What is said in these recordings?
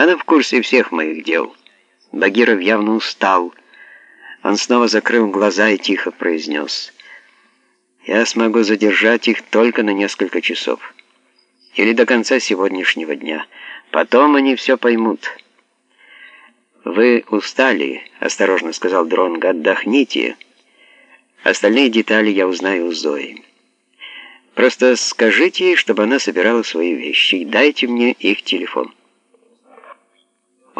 Она в курсе всех моих дел. Багиров явно устал. Он снова закрыл глаза и тихо произнес. «Я смогу задержать их только на несколько часов. Или до конца сегодняшнего дня. Потом они все поймут». «Вы устали», — осторожно сказал Дронго, — «отдохните. Остальные детали я узнаю у Зои. Просто скажите ей, чтобы она собирала свои вещи, и дайте мне их телефон».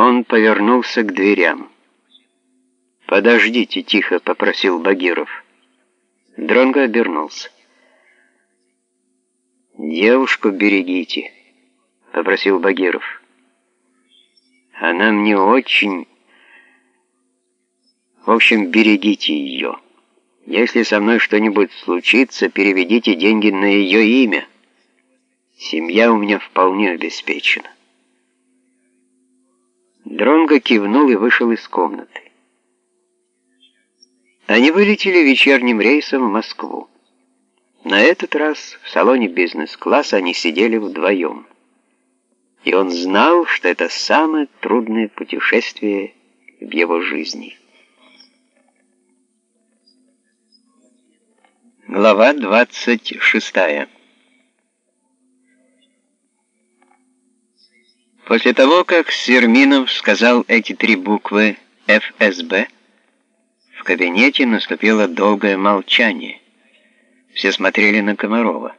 Он повернулся к дверям. «Подождите», — тихо попросил Багиров. Дронго обернулся. «Девушку берегите», — попросил Багиров. Она мне очень... В общем, берегите ее. Если со мной что-нибудь случится, переведите деньги на ее имя. Семья у меня вполне обеспечена. Дронго кивнул и вышел из комнаты. Они вылетели вечерним рейсом в Москву. На этот раз в салоне бизнес-класса они сидели вдвоем и он знал, что это самое трудное путешествие в его жизни. Глава 26 После того, как Серминов сказал эти три буквы «ФСБ», в кабинете наступило долгое молчание. Все смотрели на Комарова.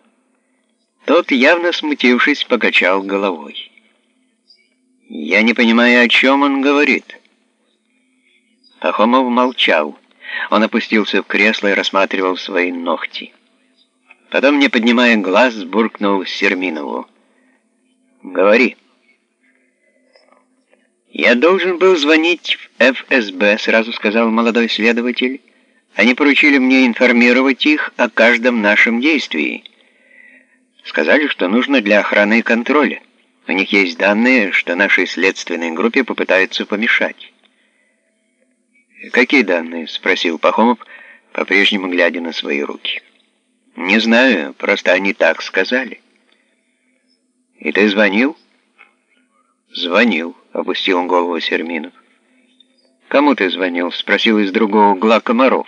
Тот, явно смутившись, покачал головой. «Я не понимаю, о чем он говорит». Пахомов молчал. Он опустился в кресло и рассматривал свои ногти. Потом, не поднимая глаз, буркнул Серминову. «Говори». «Я должен был звонить в ФСБ», — сразу сказал молодой следователь. «Они поручили мне информировать их о каждом нашем действии». Сказали, что нужно для охраны и контроля. У них есть данные, что нашей следственной группе попытаются помешать. «Какие данные?» — спросил Пахомов, по-прежнему глядя на свои руки. «Не знаю, просто они так сказали». «И ты звонил?» «Звонил», — опустил голову Серминов. «Кому ты звонил?» — спросил из другого угла Комаров.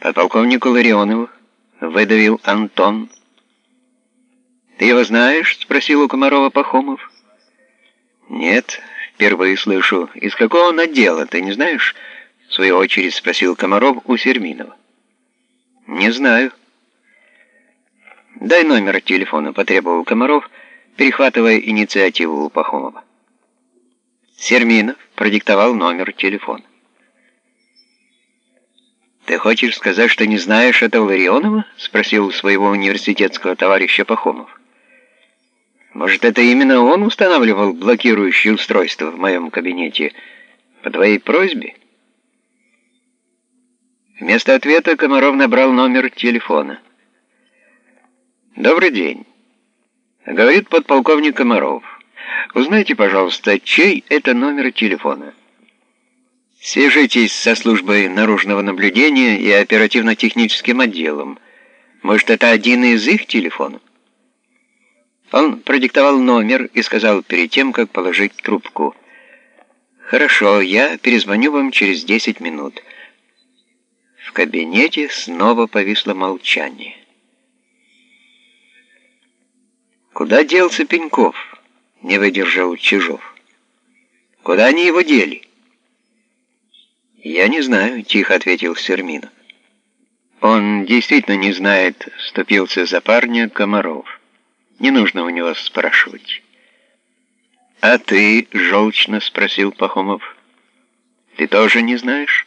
«Подполковнику Ларионову», — выдавил Антон. «Ты его знаешь?» — спросил у Комарова Пахомов. «Нет, впервые слышу. Из какого он отдела, ты не знаешь?» В свою очередь спросил Комаров у Серминова. «Не знаю». «Дай номер телефона», — потребовал Комаров, перехватывая инициативу у Пахомова. Серминов продиктовал номер телефона. «Ты хочешь сказать, что не знаешь этого Ларионова?» — спросил своего университетского товарища Пахомов. Может, это именно он устанавливал блокирующее устройство в моем кабинете по твоей просьбе? Вместо ответа Комаров набрал номер телефона. «Добрый день», — говорит подполковник Комаров. «Узнайте, пожалуйста, чей это номер телефона?» «Свяжитесь со службой наружного наблюдения и оперативно-техническим отделом. Может, это один из их телефонов?» Он продиктовал номер и сказал перед тем, как положить трубку. «Хорошо, я перезвоню вам через 10 минут». В кабинете снова повисло молчание. «Куда делся Пеньков?» — не выдержал Чижов. «Куда они его дели?» «Я не знаю», — тихо ответил Серминов. «Он действительно не знает», — вступился за парня Комаров. Не нужно у него спрашивать. «А ты?» — желчно спросил Пахомов. «Ты тоже не знаешь?»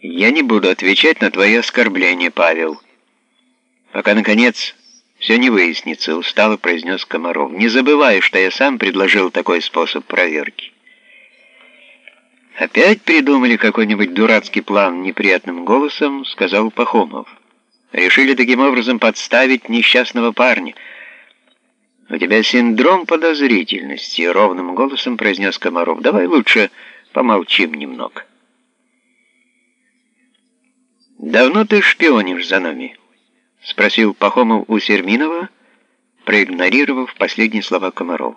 «Я не буду отвечать на твои оскорбления, Павел. Пока, наконец, все не выяснится», — устало произнес Комаров. «Не забывай, что я сам предложил такой способ проверки». «Опять придумали какой-нибудь дурацкий план неприятным голосом», — сказал Пахомов. Решили таким образом подставить несчастного парня. «У тебя синдром подозрительности», — ровным голосом произнес Комаров. «Давай лучше помолчим немного». «Давно ты шпионишь за нами?» — спросил Пахомов у Серминова, проигнорировав последние слова Комарова.